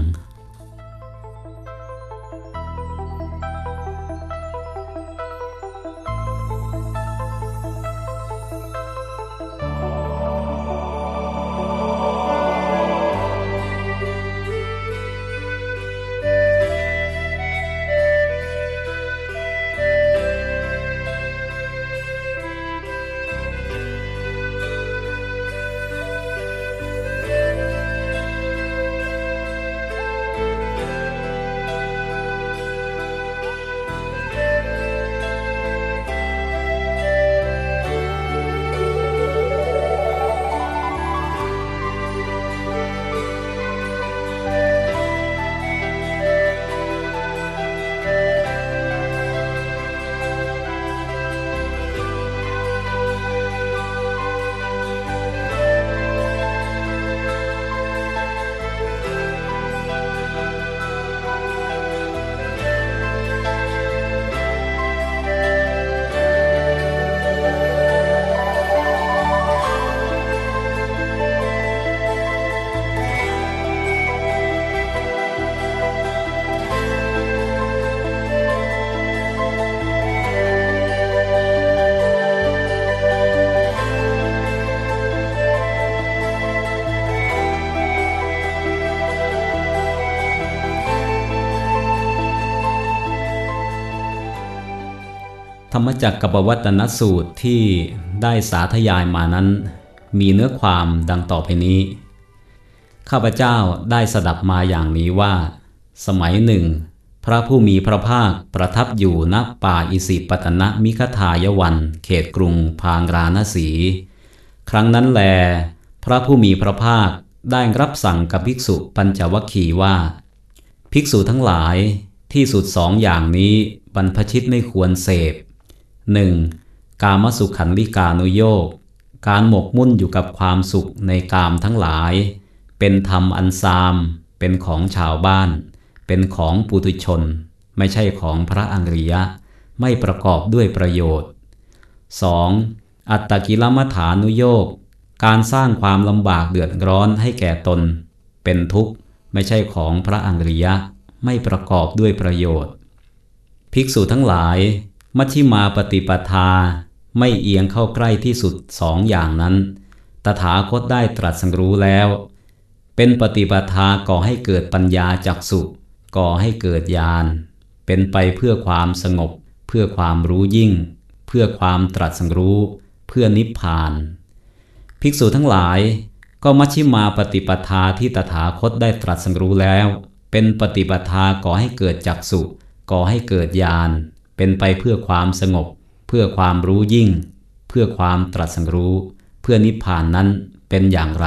Speaker 1: ธรรมจักรกับวัตนสูตรที่ได้สาธยายมานั้น มีเนื้อความดังต่อไปนี้ ข้าพเจ้าได้สดับมาอย่างนี้ว่า สมัยหนึ่ง พระผู้มีพระภาคประทับอยู่ณป่าอิสิปตนะมิคทายวัน เขตกรุงพางราณสี ครั้งนั้นแล พระผู้มีพระภาคได้รับสั่งกับภิกษุปัญจวัคคีย์ว่า ภิกษุทั้งหลายที่สุดสองอย่างนี้บรรพชิตไม่ควรเสพ 1. กามสุขันลิกานุโยกการหมกมุ่นอยู่กับความสุขในกามทั้งหลาย เป็นธรรมอันซาม เป็นของชาวบ้าน เป็นของปุถุชน ไม่ใช่ของพระอังริยะ ไม่ประกอบด้วยประโยชน์ 2. อัตตกิลมัฐานุโยกการสร้างความลำบากเดือดร้อนให้แก่ตน เป็นทุกข์ไม่ใช่ของพระอังริยะ ไม่ประกอบด้วยประโยชน์ ภิกษุทั้งหลาย มัชฌิมาปฏิปทาไม่เอียงเข้าใกล้ที่สุดสองอย่างนั้น ตถาคตได้ตรัสรู้แล้ว เป็นปฏิปทาก่อให้เกิดปัญญาจักสุก่อให้เกิดญาณ เป็นไปเพื่อความสงบ เพื่อความรู้ยิ่ง เพื่อความตรัสรู้ เพื่อนิพพาน ภิกษุทั้งหลาย ก็มัชฌิมาปฏิปทาที่ตถาคตได้ตรัสรู้แล้ว เป็นปฏิปทาก่อให้เกิดจักสุก่อให้เกิดญาณ เป็นไปเพื่อความสงบ เพื่อความรู้ยิ่ง เพื่อความตรัสรู้ เพื่อนิพพานนั้นเป็นอย่างไร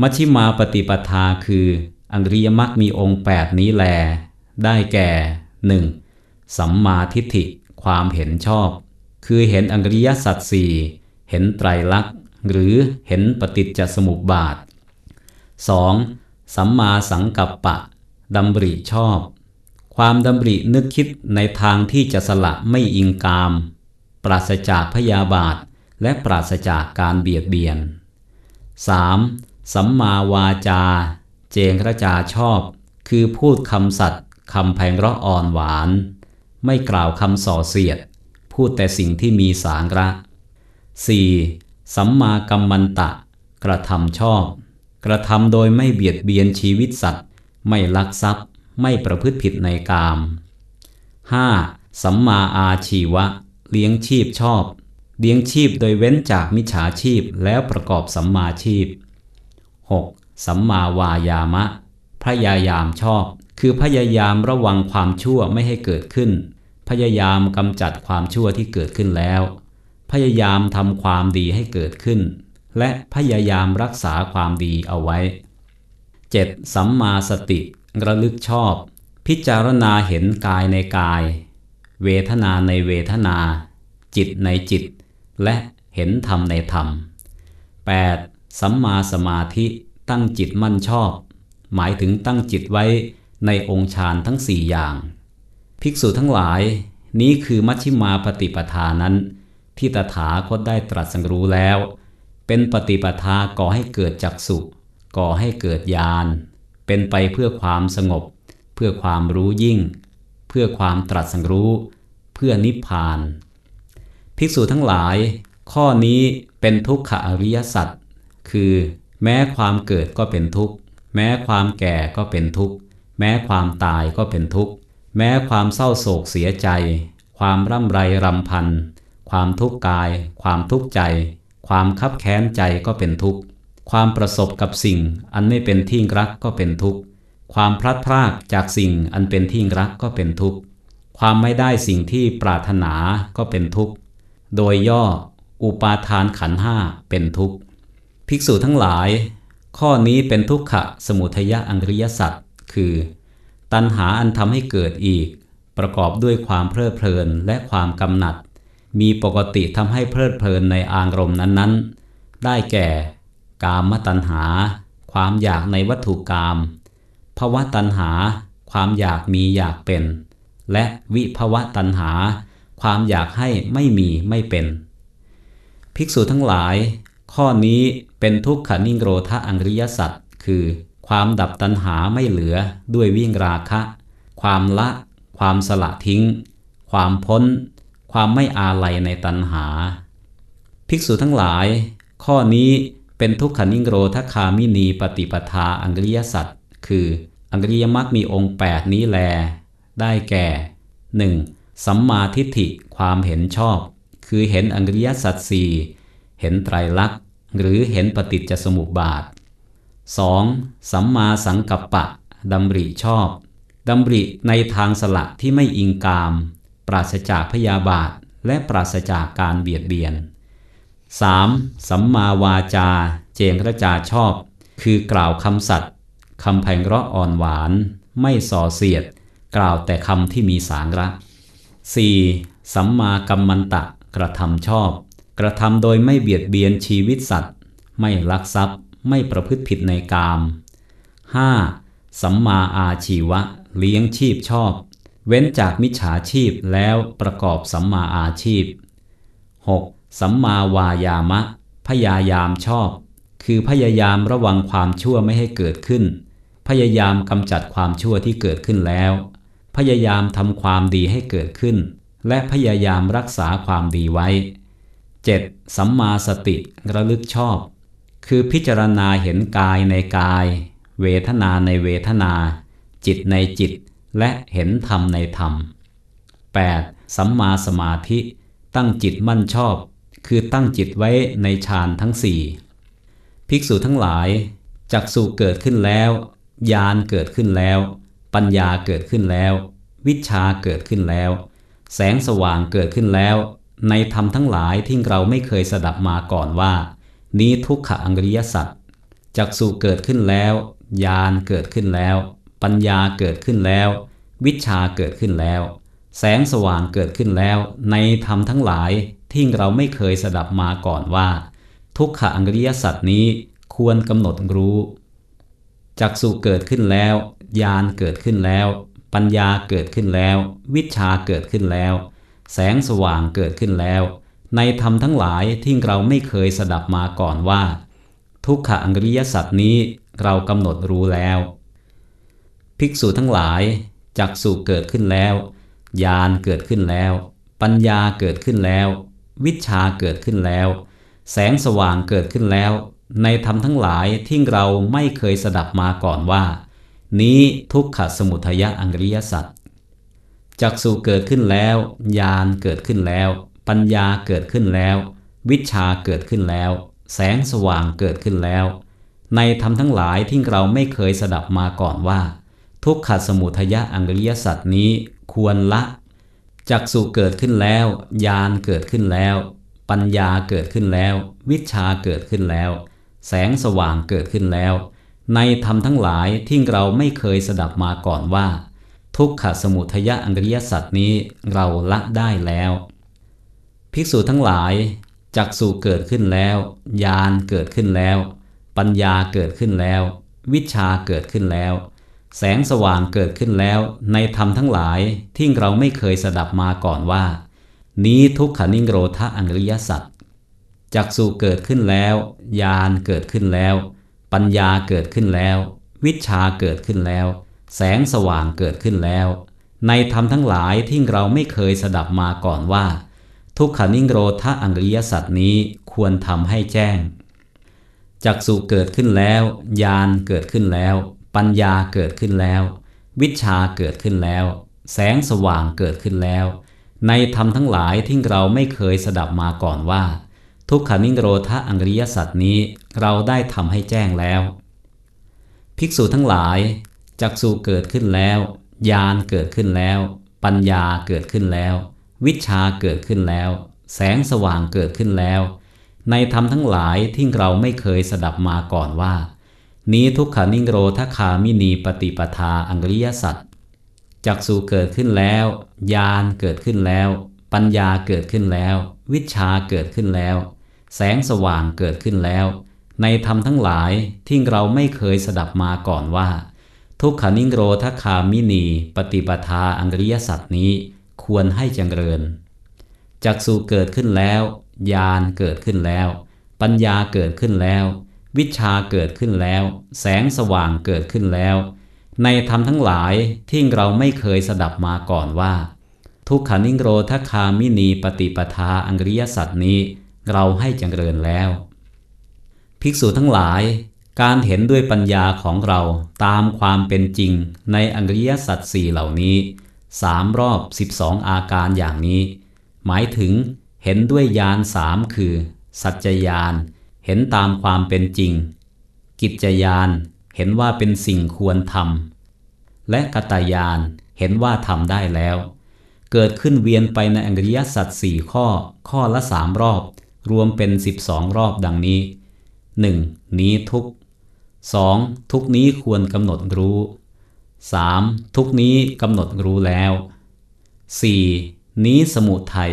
Speaker 1: มัชฌิมาปฏิปทาคือ อังริยมรรคมีองค์ 8 นี้แล ได้แก่ 1. สัมมาทิฏฐิ ความเห็นชอบ คือเห็นอังริยสัจสี่เห็นไตรลักษณ์ หรือเห็นปฏิจจสมุปบาท 2. สัมมาสังกัปปะดำริชอบ ความดำรินึกคิดในทางที่จะสละไม่อิงกาม ปราศจากพยาบาท และปราศจากการเบียดเบียน 3. สัมมาวาจา เจงระจาชอบ คือพูดคำสัตย์คำแพงเราะอ่อนหวาน ไม่กล่าวคำส่อเสียด พูดแต่สิ่งที่มีสาระ 4. สัมมากัมมันตะ กระทำชอบ กระทำโดยไม่เบียดเบียนชีวิตสัตว์ ไม่ลักทรัพย์ ไม่ประพฤติผิดในกาม 5. สัมมาอาชีวะ เลี้ยงชีพชอบ เลี้ยงชีพโดยเว้นจากมิจฉาชีพแล้วประกอบสัมมาชีพ 6. สัมมาวายามะ พยายามชอบ คือพยายามระวังความชั่วไม่ให้เกิดขึ้น พยายามกำจัดความชั่วที่เกิดขึ้นแล้ว พยายามทำความดีให้เกิดขึ้น และพยายามรักษาความดีเอาไว้ 7. สัมมาสติ ระลึกชอบ พิจารณาเห็นกายในกาย เวทนาในเวทนา จิตในจิต และเห็นธรรมในธรรม 8. สัมมาสมาธิตั้งจิตมั่นชอบ หมายถึงตั้งจิตไว้ในองค์ฌานทั้งสี่อย่าง ภิกษุทั้งหลายนี้คือมัชฌิมาปฏิปทานั้น ที่ตถาคตได้ตรัสรู้แล้ว เป็นปฏิปทาก่อให้เกิดจักสุก่อให้เกิดญาณ เป็นไปเพื่อความสงบ เพื่อความรู้ยิ่ง เพื่อความตรัสรู้ เพื่อนิพพาน ภิกษุทั้งหลาย ข้อนี้เป็นทุกขอริยสัจคือ แม้ความเกิดก็เป็นทุกข์ แม้ความแก่ก็เป็นทุกข์ แม้ความตายก็เป็นทุกข์ แม้ความเศร้าโศกเสียใจ ความร่ำไรรำพัน ความทุกข์กาย ความทุกข์ใจ ความคับแค้นใจก็เป็นทุกข์ ความประสบกับสิ่งอันไม่เป็นที่รักก็เป็นทุกข์ ความพลัดพรากจากสิ่งอันเป็นที่รักก็เป็นทุกข์ ความไม่ได้สิ่งที่ปรารถนาก็เป็นทุกข์ โดยย่ออุปาทานขันห้าเป็นทุกข์ ภิกษุทั้งหลาย ข้อนี้เป็นทุกขะสมุทยะอังริยสัจคือ ตัณหาอันทำให้เกิดอีก ประกอบด้วยความเพลิดเพลินและความกำหนัด มีปกติทำให้เพลิดเพลินในอารมณ์นั้นๆ ได้แก่ กามตัณหา ความอยากในวัตถุกรรมภวะตัณหา ความอยากมีอยากเป็น และวิภวะตัณหา ความอยากให้ไม่มีไม่เป็น ภิกษุทั้งหลาย ข้อนี้เป็นทุกขนิโรธอังริยสัจคือ ความดับตัณหาไม่เหลือด้วยวิ่งราคะ ความละ ความสละทิ้ง ความพ้น ความไม่อาลัยในตัณหา ภิกษุทั้งหลาย ข้อนี้ เป็นทุกขนิโรธคามินีปฏิปทาอังริยสัจคืออังริยมรรคมีองค์ 8 นี้แล ได้แก่ 1. สัมมาทิฏฐิความเห็นชอบ คือเห็นอังริยสัจสี่เห็นไตรลักษณ์ หรือเห็นปฏิจจสมุปบาท 2. สัมมาสังกัปปะดำริชอบดำริในทางสละที่ไม่อิงกาม ปราศจากพยาบาท และปราศจากการเบียดเบียน 3. สัมมาวาจา เจงระจาชอบ คือกล่าวคำสัตย์คำไพเราะอ่อนหวาน ไม่ส่อเสียด กล่าวแต่คำที่มีสาระ 4. สัมมากัมมันตะ กระทำชอบ กระทำโดยไม่เบียดเบียนชีวิตสัตว์ ไม่ลักทรัพย์ ไม่ประพฤติผิดในกาม 5. สัมมาอาชีวะ เลี้ยงชีพชอบ เว้นจากมิจฉาชีพแล้วประกอบสัมมาอาชีพ 6. สัมมาวายามะ พยายามชอบ คือพยายามระวังความชั่วไม่ให้เกิดขึ้น พยายามกำจัดความชั่วที่เกิดขึ้นแล้ว พยายามทำความดีให้เกิดขึ้น และพยายามรักษาความดีไว้ 7. สัมมาสติระลึกชอบ คือพิจารณาเห็นกายในกาย เวทนาในเวทนา จิตในจิต และเห็นธรรมในธรรม 8. สัมมาสมาธิ ตั้งจิตมั่นชอบ คือตั้งจิตไว้ในฌานทั้งสี่ภิกษุทั้งหลายจักสุเกิดขึ้นแล้วญาณเกิดขึ้นแล้ว ปัญญาเกิดขึ้นแล้ว วิชาเกิดขึ้นแล้ว แสงสว่างเกิดขึ้นแล้ว ในธรรมทั้งหลายที่เราไม่เคยสดับมาก่อนว่า นี้ทุกขอังริยสัจจักสุเกิดขึ้นแล้วญาณเกิดขึ้นแล้ว ปัญญาเกิดขึ้นแล้ว วิชาเกิดขึ้นแล้ว แสงสว่างเกิดขึ้นแล้ว ในธรรมทั้งหลาย ที่เราไม่เคยสดับมาก่อนว่า ทุกขอังริยสัจนี้ควรกำหนดรู้จักสุเกิดขึ้นแล้วญาณเกิดขึ้นแล้ว ปัญญาเกิดขึ้นแล้ว วิชาเกิดขึ้นแล้ว แสงสว่างเกิดขึ้นแล้ว ในธรรมทั้งหลายที่เราไม่เคยสดับมาก่อนว่า ทุกขอังริยสัจนี้เรากำหนดรู้แล้ว ภิกษุทั้งหลายจักสุเกิดขึ้นแล้วญาณเกิดขึ้นแล้ว ปัญญาเกิดขึ้นแล้ว วิชาเกิดขึ้นแล้ว แสงสว่างเกิดขึ้นแล้ว ในธรรมทั้งหลายที่เราไม่เคยสดับมาก่อนว่า นี้ทุกขสมุทยะอังริยสัจจักสุเกิดขึ้นแล้วญาณเกิดขึ้นแล้ว ปัญญาเกิดขึ้นแล้ว วิชาเกิดขึ้นแล้ว แสงสว่างเกิดขึ้นแล้ว ในธรรมทั้งหลายที่เราไม่เคยสดับมาก่อนว่า ทุกขสมุทยะอังริยสัจนี้ควรละ จักสุเกิดขึ้นแล้วญาณเกิดขึ้นแล้ว ปัญญาเกิดขึ้นแล้ว วิชาเกิดขึ้นแล้ว แสงสว่างเกิดขึ้นแล้ว ในธรรมทั้งหลายที่เราไม่เคยสดับมาก่อนว่า ทุกขสมุทยะอังริยสัจนี้เราละได้แล้ว ภิกษุทั้งหลายจักสุเกิดขึ้นแล้วญาณเกิดขึ้นแล้ว ปัญญาเกิดขึ้นแล้ว วิชาเกิดขึ้นแล้ว แสงสว่างเกิดขึ้นแล้วในธรรมทั้งหลายที่เราไม่เคยสดับมาก่อนว่า นี้ทุกขนิโรธอังริยสัจจักสุเกิดขึ้นแล้วญาณเกิดขึ้นแล้ว ปัญญาเกิดขึ้นแล้ว วิชาเกิดขึ้นแล้ว แสงสว่างเกิดขึ้นแล้ว ในธรรมทั้งหลายที่เราไม่เคยสดับมาก่อนว่า ทุกขนิโรธอังริยสัจนี้ควรทำให้แจ้งจักสุเกิดขึ้นแล้วญาณเกิดขึ้นแล้ว ปัญญาเกิดขึ้นแล้ว วิชาเกิดขึ้นแล้ว แสงสว่างเกิดขึ้นแล้ว ในธรรมทั้งหลายที่เราไม่เคยสดับมาก่อนว่า ทุกขานิโรธอังริยสัจนี้เราได้ทำให้แจ้งแล้ว ภิกษุทั้งหลายจักสุเกิดขึ้นแล้วญาณเกิดขึ้นแล้ว ปัญญาเกิดขึ้นแล้ว วิชาเกิดขึ้นแล้ว แสงสว่างเกิดขึ้นแล้ว ในธรรมทั้งหลายที่เราไม่เคยสดับมาก่อนว่า นี้ทุกขานิโรธคามินีปฏิปทาอังริยสัจจักสูเกิดขึ้นแล้วญาณเกิดขึ้นแล้ว ปัญญาเกิดขึ้นแล้ว วิชาเกิดขึ้นแล้ว แสงสว่างเกิดขึ้นแล้ว ในธรรมทั้งหลายที่เราไม่เคยสดับมาก่อนว่า ทุกขานิโรธคามินีปฏิปทาอังริยสัจนี้ควรให้จงเริญจักสูเกิดขึ้นแล้วญาณเกิดขึ้นแล้ว ปัญญาเกิดขึ้นแล้ว วิชาเกิดขึ้นแล้ว แสงสว่างเกิดขึ้นแล้ว ในธรรมทั้งหลายที่เราไม่เคยสดับมาก่อนว่า ทุกขานิโรธคามินีปฏิปทาอังริยสัตนี้ เราให้จังเริญแล้ว ภิกษุทั้งหลาย การเห็นด้วยปัญญาของเราตามความเป็นจริงในอังริยสัตสี่เหล่านี้สามรอบสิบสองอาการอย่างนี้ หมายถึงเห็นด้วยญาณสามคือ สัจจญาณ เห็นตามความเป็นจริง กิจญาณเห็นว่าเป็นสิ่งควรทำและกตายานเห็นว่าทำได้แล้ว เกิดขึ้นเวียนไปในอังริยสัจสี่ข้อ ข้อละสามรอบ รวมเป็นสิบสองรอบดังนี้ 1. นี้ทุก 2. ทุกนี้ควรกำหนดรู้ 3. ทุกนี้กำหนดรู้แล้ว 4. นี้สมุทัย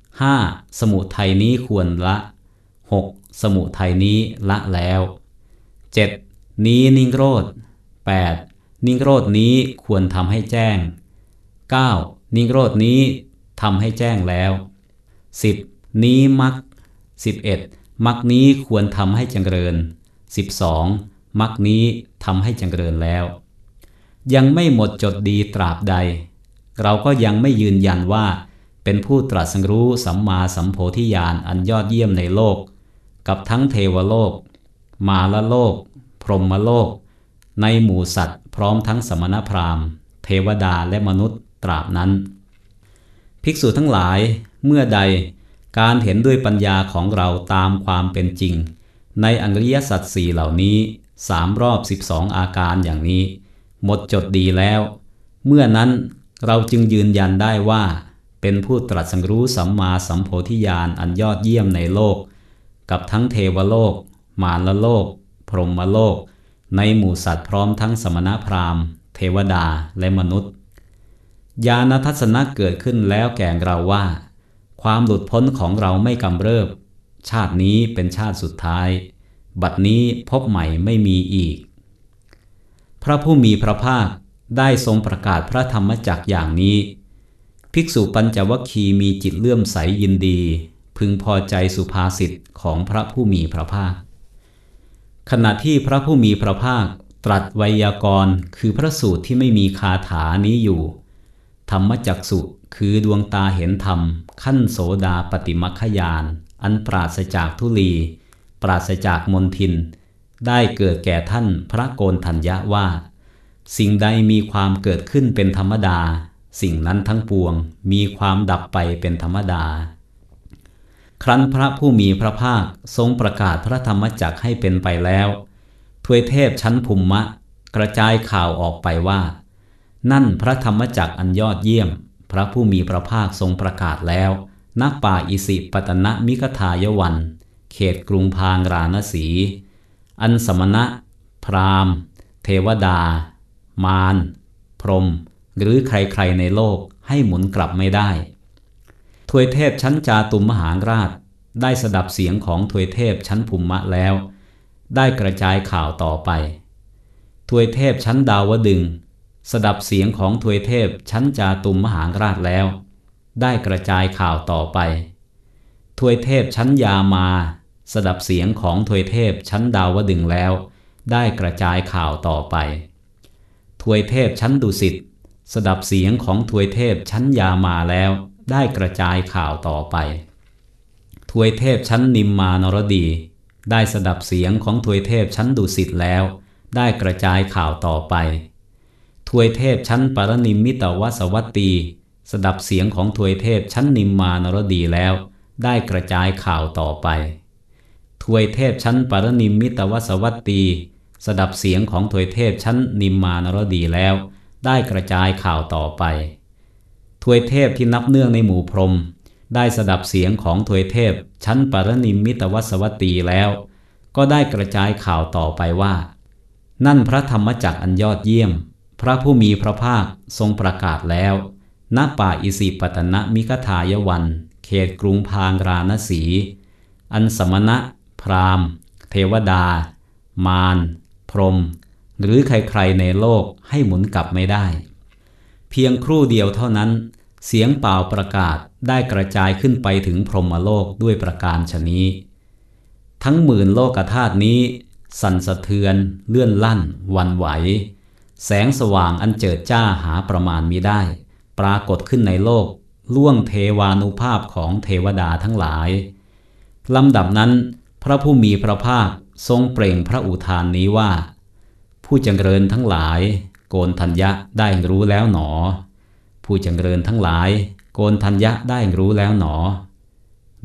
Speaker 1: 5. สมุทัยนี้ควรละ 6. สมุทัยนี้ละแล้ว 7. นี้นิโรธ 8. นิโรธนี้ควรทำให้แจ้ง 9. นิโรธนี้ทำให้แจ้งแล้ว 10. นี้มัก 11. มักนี้ควรทำให้จังเริญ 12. มักนี้ทำให้จังเริญแล้ว ยังไม่หมดจดดีตราบใด เราก็ยังไม่ยืนยันว่า เป็นผู้ตรัสรู้สัมมาสัมโพธิญาณอันยอดเยี่ยมในโลก กับทั้งเทวโลก มาลโลก พรหมโลก ในหมู่สัตว์พร้อมทั้งสมณพราหมณ์ เทวดาและมนุษย์ตราบนั้น ภิกษุทั้งหลายเมื่อใดการเห็นด้วยปัญญาของเราตามความเป็นจริง ในอังริยสัจสี่เหล่านี้สามรอบสิบองอาการอย่างนี้ หมดจดดีแล้ว เมื่อนั้นเราจึงยืนยันได้ว่า เป็นผู้ตรัสรู้สัมมาสัมโพธิญาณอันยอดเยี่ยมในโลก กับทั้งเทวโลก มารโลก พรหมโลก ในหมู่สัตว์พร้อมทั้งสมณพราหมณ์ เทวดาและมนุษย์ ญาณทัศนะเกิดขึ้นแล้วแก่เราว่า ความหลุดพ้นของเราไม่กำเริบ ชาตินี้เป็นชาติสุดท้าย บัดนี้พบใหม่ไม่มีอีก พระผู้มีพระภาคได้ทรงประกาศพระธรรมจักอย่างนี้ ภิกษุปัญจวัคคีมีจิตเลื่อมใสยินดี พึงพอใจสุภาษิตของพระผู้มีพระภาค ขณะที่พระผู้มีพระภาคตรัสไวยากรณ์ คือพระสูตรที่ไม่มีคาถานี้อยู่ ธรรมจักสุคือดวงตาเห็นธรรม ขั้นโสดาปฏิมัคยาน อันปราศจากทุลี ปราศจากมนทิน ได้เกิดแก่ท่านพระโกนทัญญะว่า สิ่งใดมีความเกิดขึ้นเป็นธรรมดา สิ่งนั้นทั้งปวงมีความดับไปเป็นธรรมดา ครั้นพระผู้มีพระภาคทรงประกาศพระธรรมจักให้เป็นไปแล้วทวยเทพชั้นภูมิมะ กระจายข่าวออกไปว่า นั่นพระธรรมจักอันยอดเยี่ยม พระผู้มีพระภาคทรงประกาศแล้วณป่าอิสิปตนะมิกทายวัน เขตกรุงพางรานสี อันสมณะ พราหมณ์ เทวดา มาร พรม หรือใครๆในโลกให้หมุนกลับไม่ได้ ทวยเทพชั้นจาตุมมหาราช ได้สดับเสียงของทวยเทพชั้นภูมิมะแล้ว ได้กระจายข่าวต่อไป ทวยเทพชั้นดาวดึง สดับเสียงของทวยเทพชั้นจาตุมมหาราชแล้ว ได้กระจายข่าวต่อไป ทวยเทพชั้นยามา สดับเสียงของทวยเทพชั้นดาวดึงแล้ว ได้กระจายข่าวต่อไป ทวยเทพชั้นดุสิตสดับเสียงของทวยเทพชั้นยามาแล้ว ได้กระจายข่าวต่อไป ทวยเทพชั้นนิมมานรดี ได้สดับเสียงของทวยเทพชั้นดุสิตแล้ว ได้กระจายข่าวต่อไป ทวยเทพชั้นปรนิมมิตวสวัตตีสดับเสียงของทวยเทพชั้นนิมมานรดีแล้ว ได้กระจายข่าวต่อไป ทวยเทพชั้นปรนิมมิตวสวัตตีสดับเสียงของทวยเทพชั้นนิมมานรดีแล้ว ได้กระจายข่าวต่อไป ทวยเทพที่นับเนื่องในหมู่พรหมได้สดับเสียงของทวยเทพ ชั้นปรนิมมิตวสวัตตีแล้ว ก็ได้กระจายข่าวต่อไปว่า นั่นพระธรรมจักรอันยอดเยี่ยม พระผู้มีพระภาคทรงประกาศแล้วณป่าอิสิปตนะมิกทายวัน เขตกรุงพางราณสี อันสมณะ พราหมณ์ เทวดา มารพรหมหรือใครๆในโลกให้หมุนกลับไม่ได้ เพียงครู่เดียวเท่านั้น เสียงเป่าประกาศได้กระจายขึ้นไปถึงพรหมโลกด้วยประการชนี้ ทั้งหมื่นโลกธาตุนี้ สั่นสะเทือน เลื่อนลั่น วันไหว แสงสว่างอันเจิดจ้าหาประมาณมิได้ ปรากฏขึ้นในโลก ล่วงเทวานุภาพของเทวดาทั้งหลายลำดับนั้น พระผู้มีพระภาคทรงเปล่งพระอุทานนี้ว่า ผู้จงเริญทั้งหลาย โกนทัญญะได้รู้แล้วหนอ ผู้จงเริญทั้งหลาย โกนทัญญะได้รู้แล้วหนอ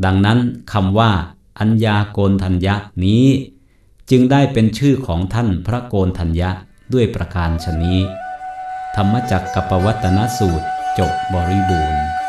Speaker 1: ดังนั้นคำว่า อัญญาโกนทัญญะนี้ จึงได้เป็นชื่อของท่านพระโกนทัญญะด้วยประการชนนี้ ธรรมจักกับปวัตนสูตรจบบริบูรณ์